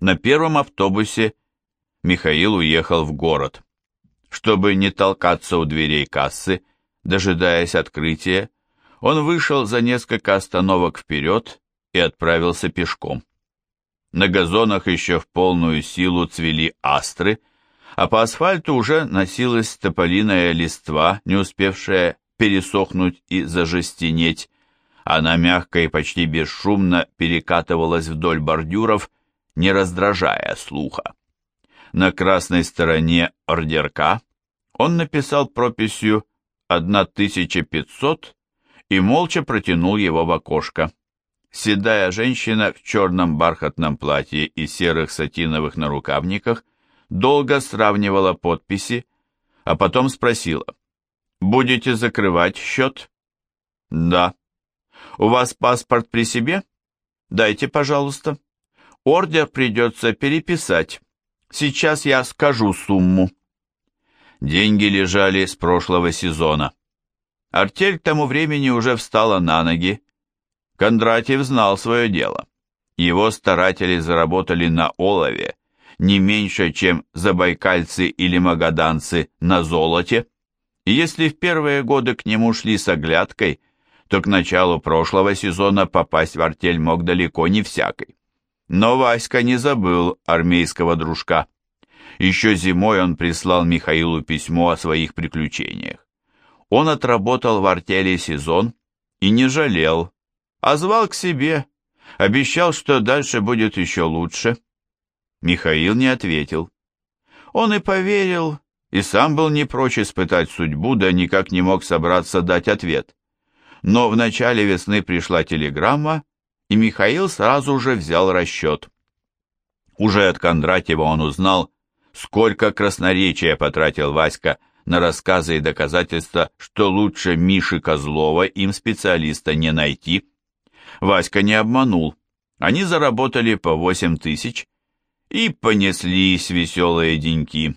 На первом автобусе Михаил уехал в город. Чтобы не толкаться у дверей кассы, дожидаясь открытия, он вышел за несколько остановок вперед и отправился пешком. На газонах еще в полную силу цвели астры, а по асфальту уже носилась тополиная листва, не успевшая пересохнуть и зажестенеть. Она мягко и почти бесшумно перекатывалась вдоль бордюров, не раздражая слуха. На красной стороне ордерка он написал прописью 1500 и молча протянул его в окошко. Седая женщина в черном бархатном платье и серых сатиновых нарукавниках долго сравнивала подписи, а потом спросила, «Будете закрывать счет?» «Да». «У вас паспорт при себе?» «Дайте, пожалуйста». «Ордер придется переписать. Сейчас я скажу сумму». Деньги лежали с прошлого сезона. Артель к тому времени уже встала на ноги. Кондратьев знал свое дело. Его старатели заработали на олове не меньше, чем забайкальцы или магаданцы на золоте. И если в первые годы к нему шли с оглядкой, то к началу прошлого сезона попасть в артель мог далеко не всякой. Но Васька не забыл армейского дружка. Еще зимой он прислал Михаилу письмо о своих приключениях. Он отработал в артели сезон и не жалел, а звал к себе, обещал, что дальше будет еще лучше. Михаил не ответил. Он и поверил, и сам был не прочь испытать судьбу, да никак не мог собраться дать ответ. Но в начале весны пришла телеграмма, и Михаил сразу же взял расчет. Уже от Кондратьева он узнал, Сколько красноречия потратил Васька на рассказы и доказательства, что лучше Миши Козлова им специалиста не найти. Васька не обманул. Они заработали по восемь тысяч и понеслись веселые деньки.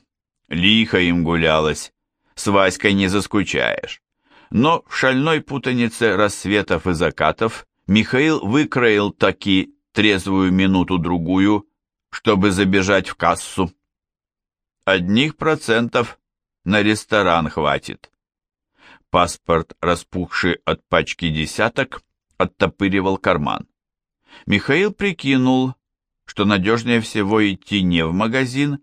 Лихо им гулялось. С Васькой не заскучаешь. Но в шальной путанице рассветов и закатов Михаил выкроил таки трезвую минуту-другую, чтобы забежать в кассу. Одних процентов на ресторан хватит. Паспорт, распухший от пачки десяток, оттопыривал карман. Михаил прикинул, что надежнее всего идти не в магазин,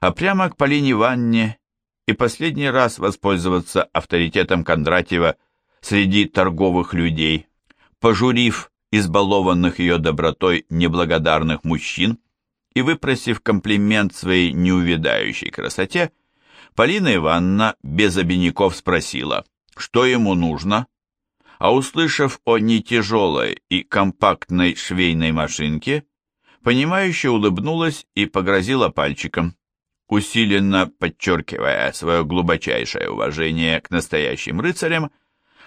а прямо к Полине Ванне и последний раз воспользоваться авторитетом Кондратьева среди торговых людей. Пожурив избалованных ее добротой неблагодарных мужчин, и выпросив комплимент своей неувядающей красоте, Полина Ивановна без обиняков спросила, что ему нужно, а услышав о нетяжелой и компактной швейной машинке, понимающе улыбнулась и погрозила пальчиком, усиленно подчеркивая свое глубочайшее уважение к настоящим рыцарям,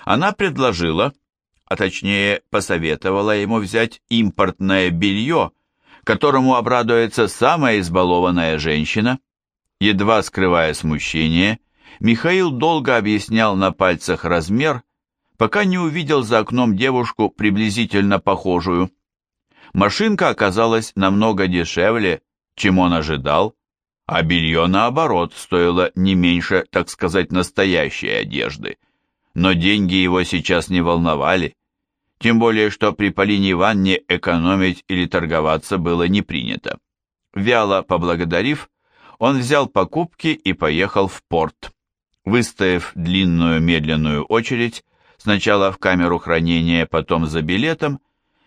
она предложила, а точнее посоветовала ему взять импортное белье, которому обрадуется самая избалованная женщина. Едва скрывая смущение, Михаил долго объяснял на пальцах размер, пока не увидел за окном девушку приблизительно похожую. Машинка оказалась намного дешевле, чем он ожидал, а белье, наоборот, стоило не меньше, так сказать, настоящей одежды. Но деньги его сейчас не волновали тем более что при Полине Ивановне экономить или торговаться было не принято. Вяло поблагодарив, он взял покупки и поехал в порт. Выстояв длинную медленную очередь, сначала в камеру хранения, потом за билетом,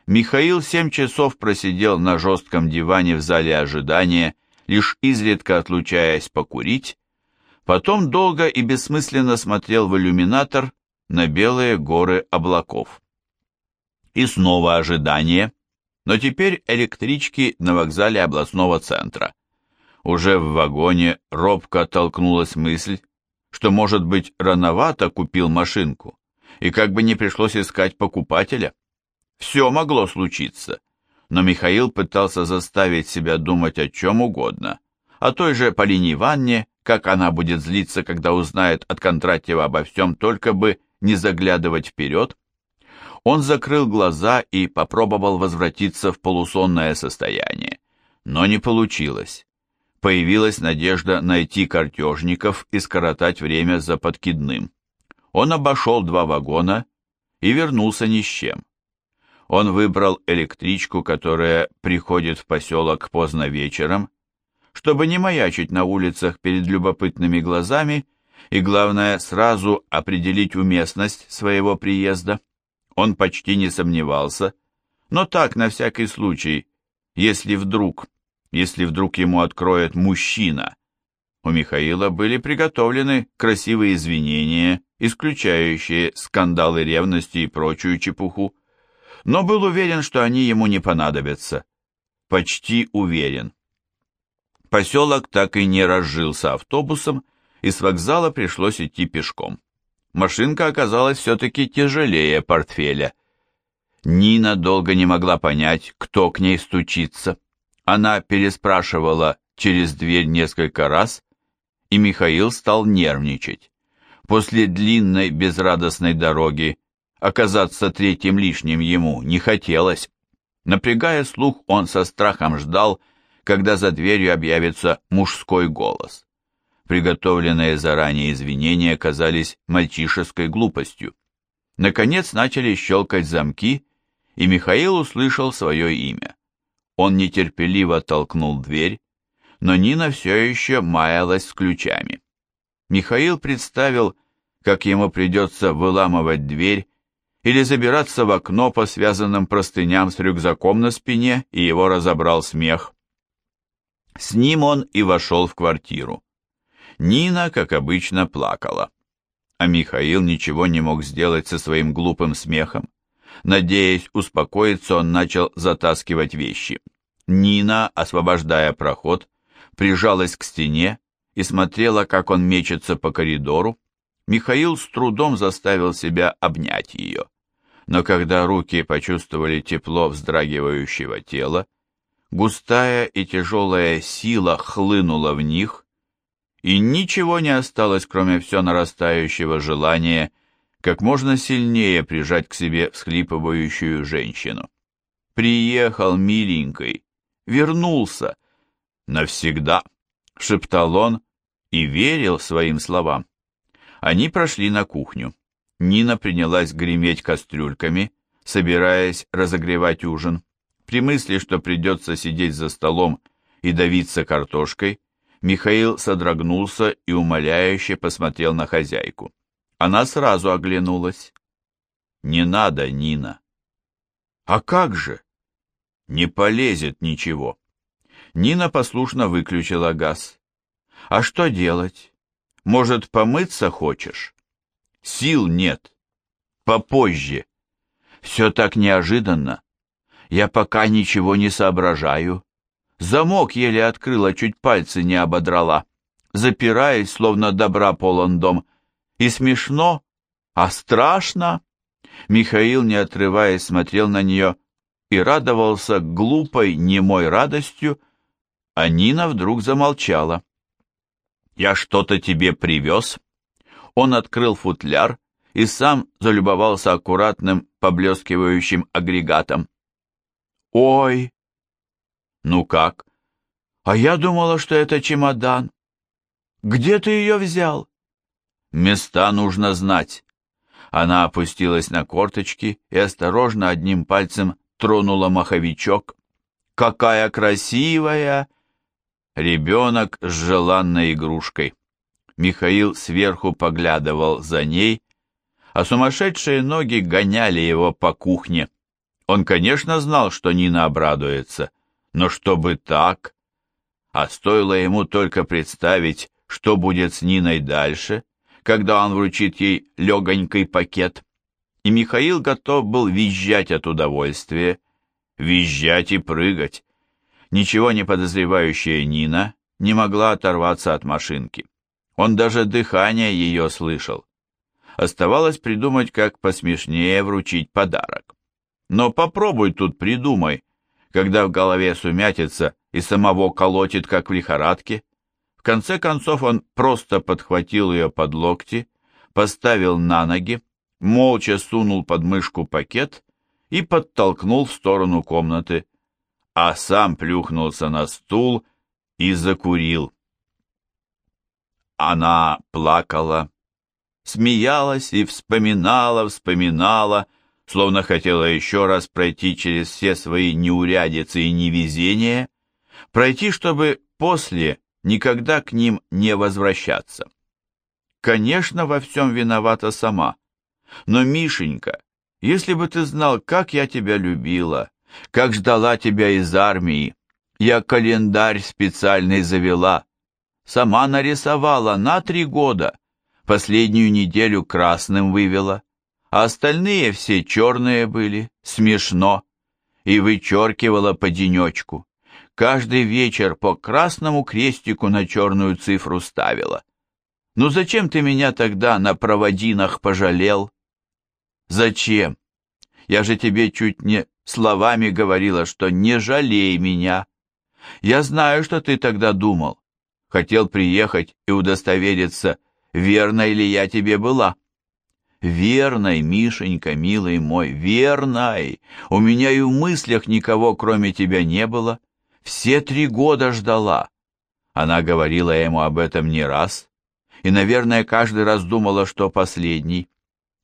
Михаил семь часов просидел на жестком диване в зале ожидания, лишь изредка отлучаясь покурить, потом долго и бессмысленно смотрел в иллюминатор на белые горы облаков. И снова ожидание, но теперь электрички на вокзале областного центра. Уже в вагоне робко толкнулась мысль, что, может быть, рановато купил машинку, и как бы не пришлось искать покупателя. Все могло случиться, но Михаил пытался заставить себя думать о чем угодно, о той же Полине Ивановне, как она будет злиться, когда узнает от Кондратьева обо всем, только бы не заглядывать вперед, он закрыл глаза и попробовал возвратиться в полусонное состояние, Но не получилось. Появилась надежда найти картежников и скоротать время за подкидным. Он обошел два вагона и вернулся ни с чем. Он выбрал электричку, которая приходит в поселок поздно вечером, чтобы не маячить на улицах перед любопытными глазами и, главное, сразу определить уместность своего приезда. Он почти не сомневался, но так, на всякий случай, если вдруг, если вдруг ему откроет мужчина. У Михаила были приготовлены красивые извинения, исключающие скандалы ревности и прочую чепуху, но был уверен, что они ему не понадобятся. Почти уверен. Поселок так и не разжился автобусом, и с вокзала пришлось идти пешком. Машинка оказалась все-таки тяжелее портфеля. Нина долго не могла понять, кто к ней стучится. Она переспрашивала через дверь несколько раз, и Михаил стал нервничать. После длинной безрадостной дороги оказаться третьим лишним ему не хотелось. Напрягая слух, он со страхом ждал, когда за дверью объявится мужской голос. Приготовленные заранее извинения казались мальчишеской глупостью. Наконец начали щелкать замки, и Михаил услышал свое имя. Он нетерпеливо толкнул дверь, но Нина все еще маялась с ключами. Михаил представил, как ему придется выламывать дверь или забираться в окно по связанным простыням с рюкзаком на спине, и его разобрал смех. С ним он и вошел в квартиру. Нина, как обычно, плакала. А Михаил ничего не мог сделать со своим глупым смехом. Надеясь успокоиться, он начал затаскивать вещи. Нина, освобождая проход, прижалась к стене и смотрела, как он мечется по коридору. Михаил с трудом заставил себя обнять ее. Но когда руки почувствовали тепло вздрагивающего тела, густая и тяжелая сила хлынула в них, и ничего не осталось, кроме все нарастающего желания как можно сильнее прижать к себе всхлипывающую женщину. «Приехал, миленький, вернулся, навсегда», — шептал он и верил своим словам. Они прошли на кухню. Нина принялась греметь кастрюльками, собираясь разогревать ужин. При мысли, что придется сидеть за столом и давиться картошкой, Михаил содрогнулся и умоляюще посмотрел на хозяйку. Она сразу оглянулась. «Не надо, Нина». «А как же?» «Не полезет ничего». Нина послушно выключила газ. «А что делать? Может, помыться хочешь?» «Сил нет. Попозже. Все так неожиданно. Я пока ничего не соображаю. Замок еле открыла, чуть пальцы не ободрала. Запираясь, словно добра полон дом. И смешно, а страшно. Михаил, не отрываясь, смотрел на нее и радовался глупой, немой радостью, а Нина вдруг замолчала. «Я что-то тебе привез?» Он открыл футляр и сам залюбовался аккуратным, поблескивающим агрегатом. «Ой!» «Ну как?» «А я думала, что это чемодан. Где ты ее взял?» «Места нужно знать». Она опустилась на корточки и осторожно одним пальцем тронула маховичок. «Какая красивая!» Ребенок с желанной игрушкой. Михаил сверху поглядывал за ней, а сумасшедшие ноги гоняли его по кухне. Он, конечно, знал, что Нина обрадуется, но чтобы так... А стоило ему только представить, что будет с Ниной дальше, когда он вручит ей легонький пакет. И Михаил готов был визжать от удовольствия, визжать и прыгать. Ничего не подозревающая Нина не могла оторваться от машинки. Он даже дыхание ее слышал. Оставалось придумать, как посмешнее вручить подарок. Но попробуй тут придумай, когда в голове сумятится и самого колотит, как в лихорадке. В конце концов он просто подхватил ее под локти, поставил на ноги, молча сунул под мышку пакет и подтолкнул в сторону комнаты. а сам плюхнулся на стул и закурил. Она плакала, смеялась и вспоминала, вспоминала, словно хотела еще раз пройти через все свои неурядицы и невезения, пройти, чтобы после никогда к ним не возвращаться. Конечно, во всем виновата сама. Но, Мишенька, если бы ты знал, как я тебя любила, как ждала тебя из армии, я календарь специальный завела, сама нарисовала на три года, последнюю неделю красным вывела, а остальные все черные были, смешно, и вычеркивала по денечку. Каждый вечер по красному крестику на черную цифру ставила. Ну зачем ты меня тогда на проводинах пожалел? Зачем? Я же тебе чуть не словами говорила, что не жалей меня. Я знаю, что ты тогда думал. Хотел приехать и удостовериться, верной ли я тебе была. Верной, Мишенька, милый мой, верной. У меня и в мыслях никого, кроме тебя, не было. Все три года ждала. Она говорила ему об этом не раз, и, наверное, каждый раз думала, что последний.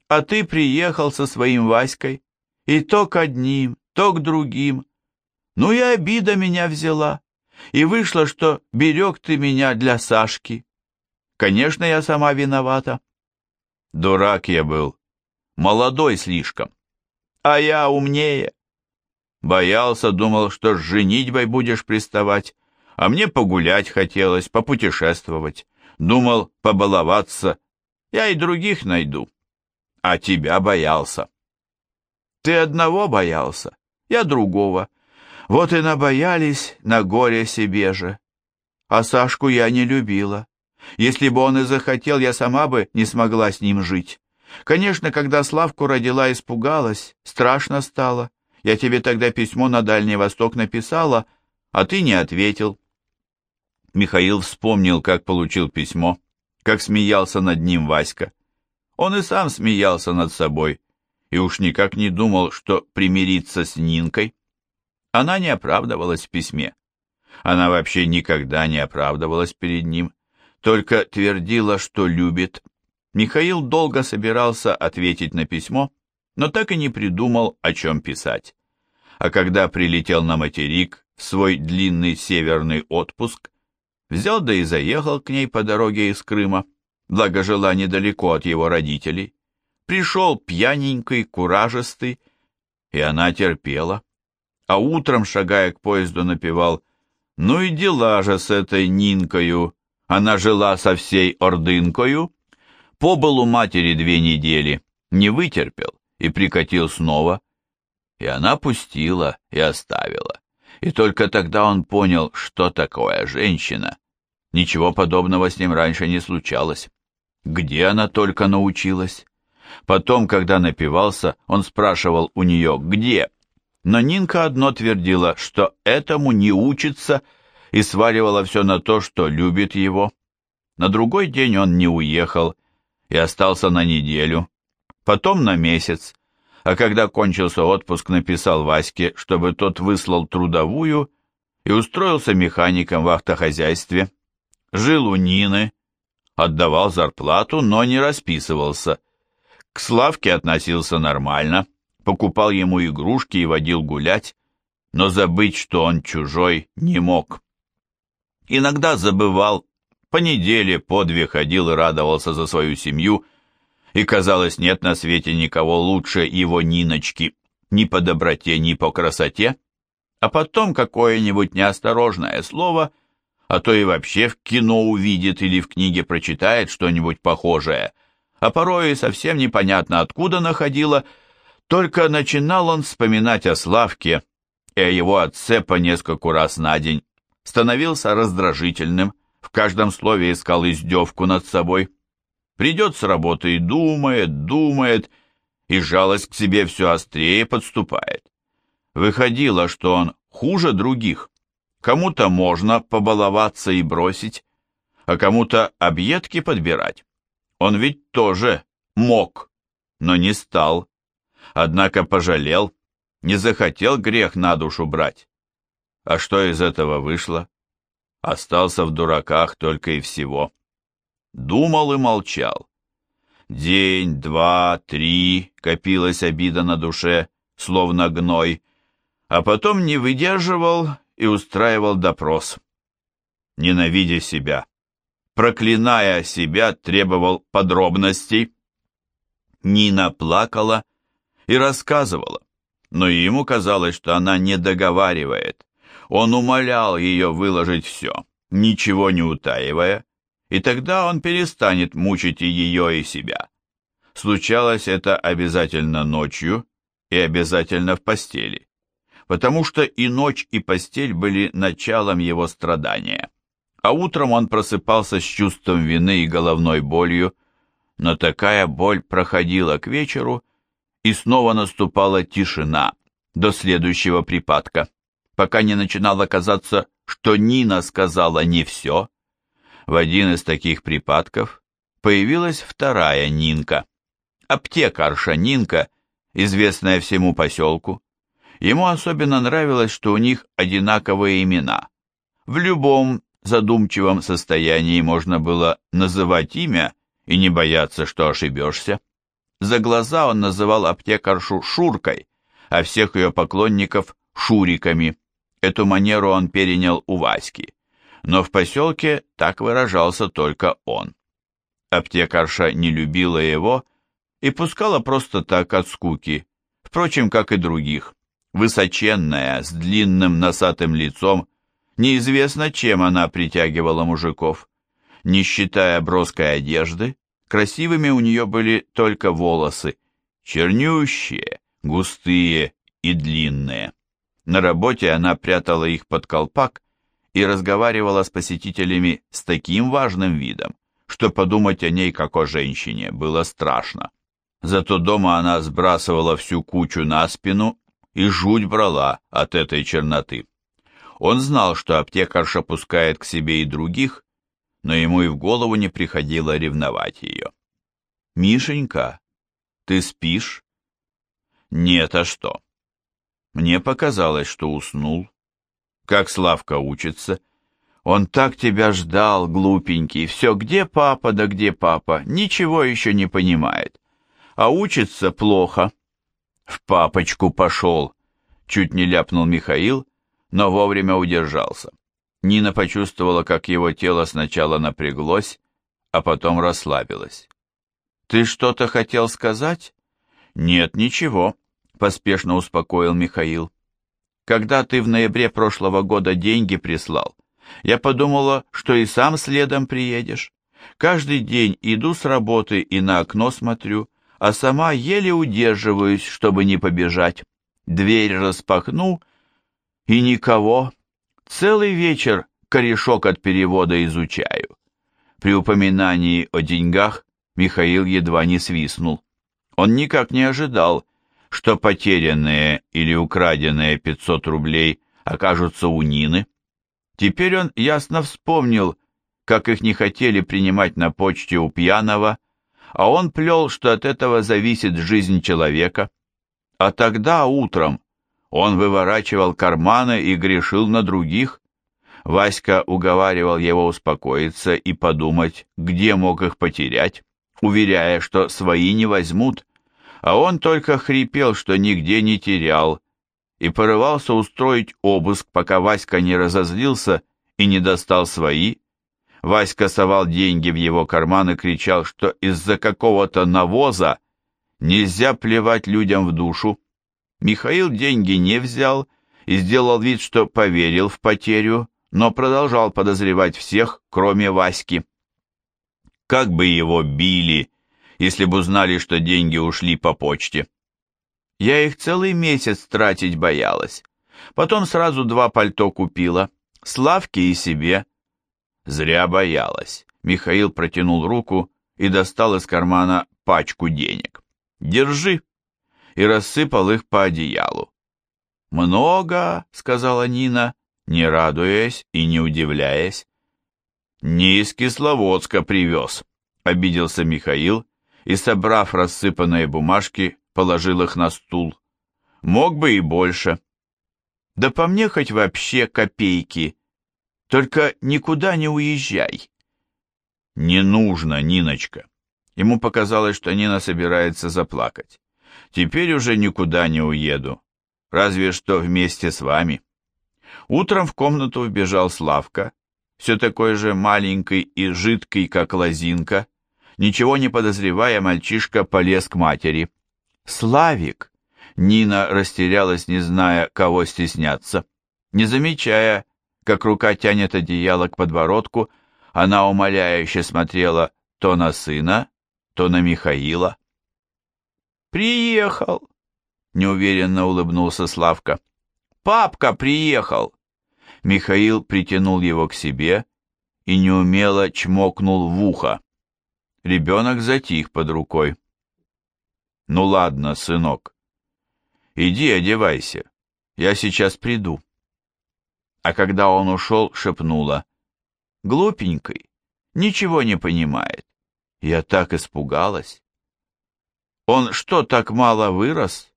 А ты приехал со своим Васькой, и то к одним, то к другим. Ну и обида меня взяла, и вышло, что берег ты меня для Сашки. Конечно, я сама виновата. Дурак я был, молодой слишком. А я умнее. Боялся, думал, что с женитьбой будешь приставать, а мне погулять хотелось, попутешествовать. Думал, побаловаться. Я и других найду. А тебя боялся. Ты одного боялся, я другого. Вот и набоялись на горе себе же. А Сашку я не любила. Если бы он и захотел, я сама бы не смогла с ним жить. Конечно, когда Славку родила, испугалась, страшно стало. Я тебе тогда письмо на Дальний Восток написала, а ты не ответил. Михаил вспомнил, как получил письмо, как смеялся над ним Васька. Он и сам смеялся над собой, и уж никак не думал, что примириться с Нинкой. Она не оправдывалась в письме. Она вообще никогда не оправдывалась перед ним, только твердила, что любит. Михаил долго собирался ответить на письмо, но так и не придумал, о чем писать. А когда прилетел на материк в свой длинный северный отпуск, взял да и заехал к ней по дороге из Крыма, благо жила недалеко от его родителей. Пришел пьяненький, куражистый, и она терпела. А утром, шагая к поезду, напевал «Ну и дела же с этой Нинкою, она жила со всей ордынкою». Побыл у матери две недели, не вытерпел и прикатил снова. И она пустила и оставила. И только тогда он понял, что такое женщина. Ничего подобного с ним раньше не случалось. Где она только научилась? Потом, когда напивался, он спрашивал у нее «Где?». Но Нинка одно твердила, что этому не учится, и сваливала все на то, что любит его. На другой день он не уехал и остался на неделю, потом на месяц, а когда кончился отпуск, написал Ваське, чтобы тот выслал трудовую и устроился механиком в автохозяйстве. Жил у Нины, отдавал зарплату, но не расписывался. К Славке относился нормально, покупал ему игрушки и водил гулять, но забыть, что он чужой, не мог. Иногда забывал, по неделе, по две ходил и радовался за свою семью, и, казалось, нет на свете никого лучше его Ниночки, ни по доброте, ни по красоте, а потом какое-нибудь неосторожное слово — а то и вообще в кино увидит или в книге прочитает что-нибудь похожее, а порой и совсем непонятно откуда находила, только начинал он вспоминать о Славке и о его отце по нескольку раз на день, становился раздражительным, в каждом слове искал издевку над собой. Придет с работы и думает, думает, и жалость к себе все острее подступает. Выходило, что он хуже других. Кому-то можно побаловаться и бросить, а кому-то объедки подбирать. Он ведь тоже мог, но не стал. Однако пожалел, не захотел грех на душу брать. А что из этого вышло? Остался в дураках только и всего. Думал и молчал. День, два, три копилась обида на душе, словно гной, а потом не выдерживал и устраивал допрос. Ненавидя себя, проклиная себя, требовал подробностей. Нина плакала и рассказывала, но ему казалось, что она не договаривает. Он умолял ее выложить все, ничего не утаивая, и тогда он перестанет мучить и ее, и себя. Случалось это обязательно ночью и обязательно в постели, потому что и ночь, и постель были началом его страдания. А утром он просыпался с чувством вины и головной болью, но такая боль проходила к вечеру, и снова наступала тишина до следующего припадка, пока не начинало казаться, что Нина сказала не все. В один из таких припадков появилась вторая Нинка, аптекарша Нинка, известная всему поселку. Ему особенно нравилось, что у них одинаковые имена. В любом задумчивом состоянии можно было называть имя и не бояться, что ошибешься. За глаза он называл аптекаршу Шуркой, а всех ее поклонников – Шуриками. Эту манеру он перенял у Васьки, но в поселке так выражался только он. Аптекарша не любила его и пускала просто так от скуки, впрочем, как и других. Высоченная, с длинным носатым лицом, неизвестно, чем она притягивала мужиков. Не считая броской одежды, красивыми у нее были только волосы, чернющие, густые и длинные. На работе она прятала их под колпак и разговаривала с посетителями с таким важным видом, что подумать о ней как о женщине было страшно. Зато дома она сбрасывала всю кучу на спину и жуть брала от этой черноты. Он знал, что аптекарша пускает к себе и других, но ему и в голову не приходило ревновать ее. «Мишенька, ты спишь?» «Нет, а что?» Мне показалось, что уснул. Как Славка учится. Он так тебя ждал, глупенький. Все, где папа, да где папа, ничего еще не понимает. А учится плохо. В папочку пошел. Чуть не ляпнул Михаил, но вовремя удержался. Нина почувствовала, как его тело сначала напряглось, а потом расслабилось. «Ты что-то хотел сказать?» «Нет, ничего», — поспешно успокоил Михаил. «Когда ты в ноябре прошлого года деньги прислал, я подумала, что и сам следом приедешь. Каждый день иду с работы и на окно смотрю, а сама еле удерживаюсь, чтобы не побежать. Дверь распахну, и никого, Целый вечер корешок от перевода изучаю. При упоминании о деньгах Михаил едва не свистнул. Он никак не ожидал, что потерянные или украденные 500 рублей окажутся у Нины. Теперь он ясно вспомнил, как их не хотели принимать на почте у пьяного, а он плел, что от этого зависит жизнь человека. А тогда утром он выворачивал карманы и грешил на других. Васька уговаривал его успокоиться и подумать, где мог их потерять, уверяя, что свои не возьмут, а он только хрипел, что нигде не терял, и порывался устроить обыск, пока Васька не разозлился и не достал свои. Васька совал деньги в его карман и кричал, что из-за какого-то навоза нельзя плевать людям в душу, Михаил деньги не взял и сделал вид, что поверил в потерю, но продолжал подозревать всех, кроме Васьки. Как бы его били, если бы узнали, что деньги ушли по почте. Я их целый месяц тратить боялась. Потом сразу два пальто купила, Славке и себе. Зря боялась. Михаил протянул руку и достал из кармана пачку денег. «Держи!» и рассыпал их по одеялу. «Много», — сказала Нина, не радуясь и не удивляясь. «Не из Кисловодска привез», — обиделся Михаил и, собрав рассыпанные бумажки, положил их на стул. «Мог бы и больше». Да по мне хоть вообще копейки. Только никуда не уезжай. Не нужно, Ниночка. Ему показалось, что Нина собирается заплакать. Теперь уже никуда не уеду. Разве что вместе с вами. Утром в комнату вбежал Славка, все такой же маленький и жидкий, как лозинка. Ничего не подозревая, мальчишка полез к матери. «Славик!» Нина растерялась, не зная, кого стесняться. Не замечая, как рука тянет одеяло к подбородку, она умоляюще смотрела то на сына, то на Михаила. «Приехал!» — неуверенно улыбнулся Славка. «Папка приехал!» Михаил притянул его к себе и неумело чмокнул в ухо. Ребенок затих под рукой. «Ну ладно, сынок, иди одевайся, я сейчас приду». А когда он ушел, шепнула. «Глупенький, ничего не понимает. Я так испугалась». «Он что, так мало вырос?»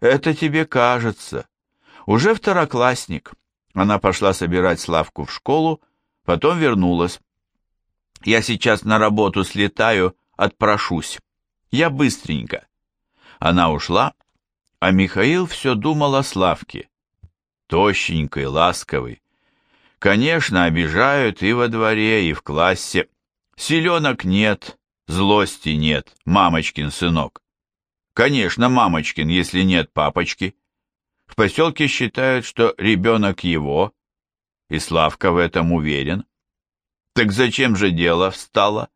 «Это тебе кажется. Уже второклассник». Она пошла собирать Славку в школу, потом вернулась. «Я сейчас на работу слетаю, отпрошусь. Я быстренько». Она ушла, а Михаил все думал о Славке. Тощенький, ласковый. Конечно, обижают и во дворе, и в классе. Селенок нет, злости нет, мамочкин сынок. Конечно, мамочкин, если нет папочки. В поселке считают, что ребенок его, и Славка в этом уверен. Так зачем же дело встало?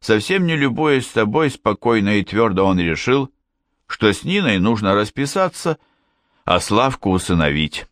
Совсем не любуясь собой, спокойно и твердо он решил, что с Ниной нужно расписаться, а Славку усыновить.